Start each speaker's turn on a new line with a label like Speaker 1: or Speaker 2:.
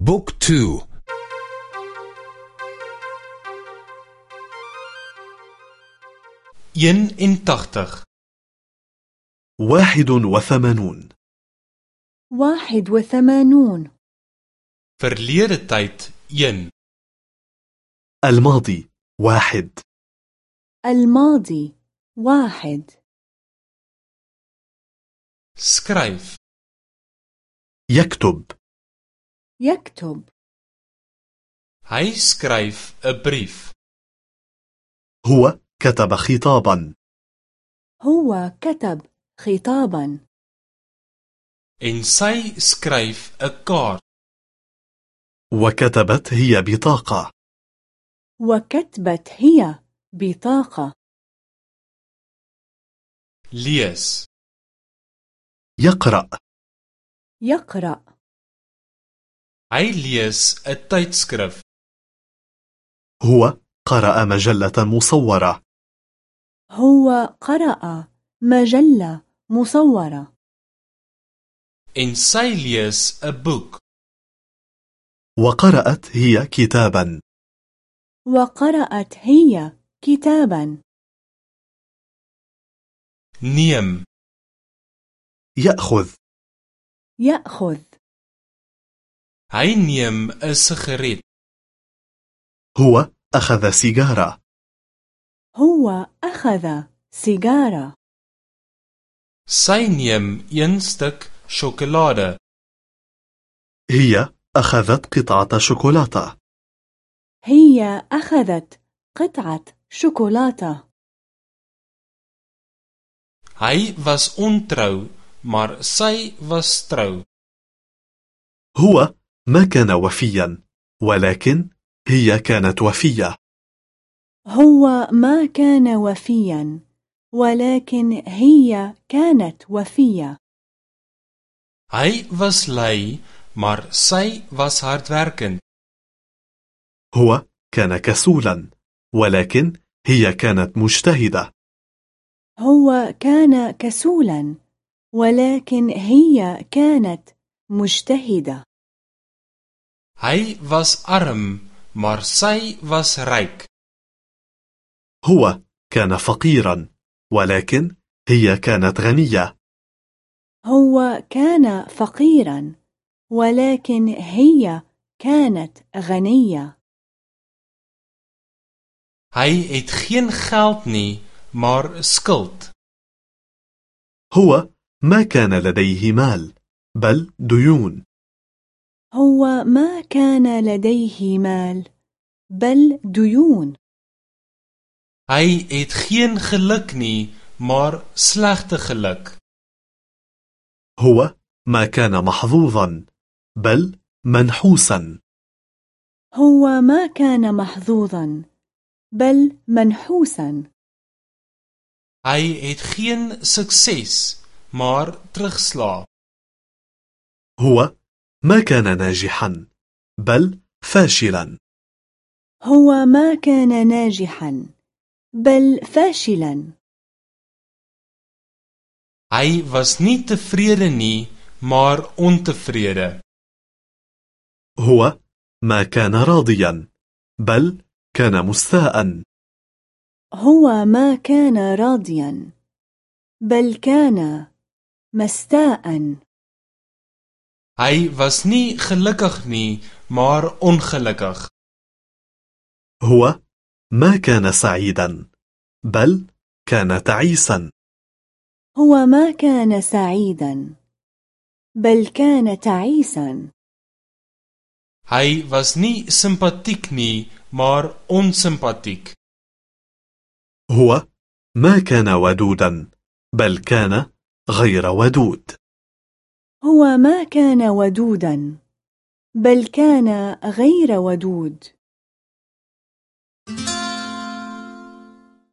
Speaker 1: بوك تو.
Speaker 2: ين انتختخ
Speaker 3: واحد وثمانون.
Speaker 4: واحد وثمانون.
Speaker 2: verlede tyd 1
Speaker 3: الماضي واحد.
Speaker 4: الماضي واحد.
Speaker 2: skryf
Speaker 3: يكتب.
Speaker 4: يكتب
Speaker 2: skryf 'n brief.
Speaker 3: هو كتب خطابا.
Speaker 4: هو كتب خطابا.
Speaker 2: Sy skryf 'n kaart.
Speaker 3: وكتبت هي بطاقة.
Speaker 4: وكتبت هي بطاقة.
Speaker 2: Lees.
Speaker 3: يقرأ.
Speaker 4: يقرأ.
Speaker 2: Hy lees 'n tydskrif
Speaker 3: هو قرأ مجلة مصورة.
Speaker 4: هو قرأ مجلة مصورة.
Speaker 2: En sy lees 'n boek
Speaker 3: وقرأت هي كتابا.
Speaker 4: وقرأت هي كتابا.
Speaker 2: neem
Speaker 3: يأخذ.
Speaker 4: يأخذ.
Speaker 2: 'n sigaret
Speaker 3: هو أخذ سيجارة.
Speaker 4: هو أخذ سيجارة.
Speaker 2: een stuk sjokolade
Speaker 3: هي أخذت قطعة شوكولاتة.
Speaker 4: هي أخذت قطعة شوكولاتة.
Speaker 2: Hy was ontrou maar sy was trou.
Speaker 3: هو ما كان وفيا ولكن هي كانت وفية.
Speaker 4: هو ما كان وفيا ولكن هي كانت وفية.
Speaker 2: Hy was lui maar sy was hardwerkend.
Speaker 3: هو كان كسولا ولكن هي كانت مجتهدة.
Speaker 4: هو كان كسولا ولكن هي كانت مجتهدة.
Speaker 2: Hy was arm maar sy was ryk.
Speaker 3: هو كان فقيرا ولكن هي كانت غنية.
Speaker 4: هو كان فقيرا ولكن هي كانت غنية.
Speaker 2: Hy het geen geld nie maar skuld.
Speaker 3: هو ما كان لديه مال بل ديون.
Speaker 4: هو ما كان لديه مال بل ديون.
Speaker 2: Hy het geen geluk nie maar slegte geluk.
Speaker 3: هو ما كان محظوظا بل منحوسا.
Speaker 4: هو ما كان محظوظا بل منحوسا.
Speaker 2: Hy het geen sukses maar terugslag
Speaker 3: هو ما كان ناجحا بل فاشلا.
Speaker 4: هو ما كان ناجحا بل فاشلا.
Speaker 2: Hy was nie tevrede nie maar ontevrede.
Speaker 3: هو ما كان راضيا بل كان مستاء.
Speaker 4: هو ما كان راضيا بل كان مستاء.
Speaker 2: Hy was nie gelukkig nie maar ongelukkig.
Speaker 3: هو ما كان سعيدا بل كان تعيسا.
Speaker 4: هو ما كان سعيدا بل كان تعيسا.
Speaker 2: Hy was nie simpatiek nie maar onsimpatiek
Speaker 3: هو ما كان ودودا بل كان غير ودود.
Speaker 4: هو ما كان ودودا بل كان غير ودود.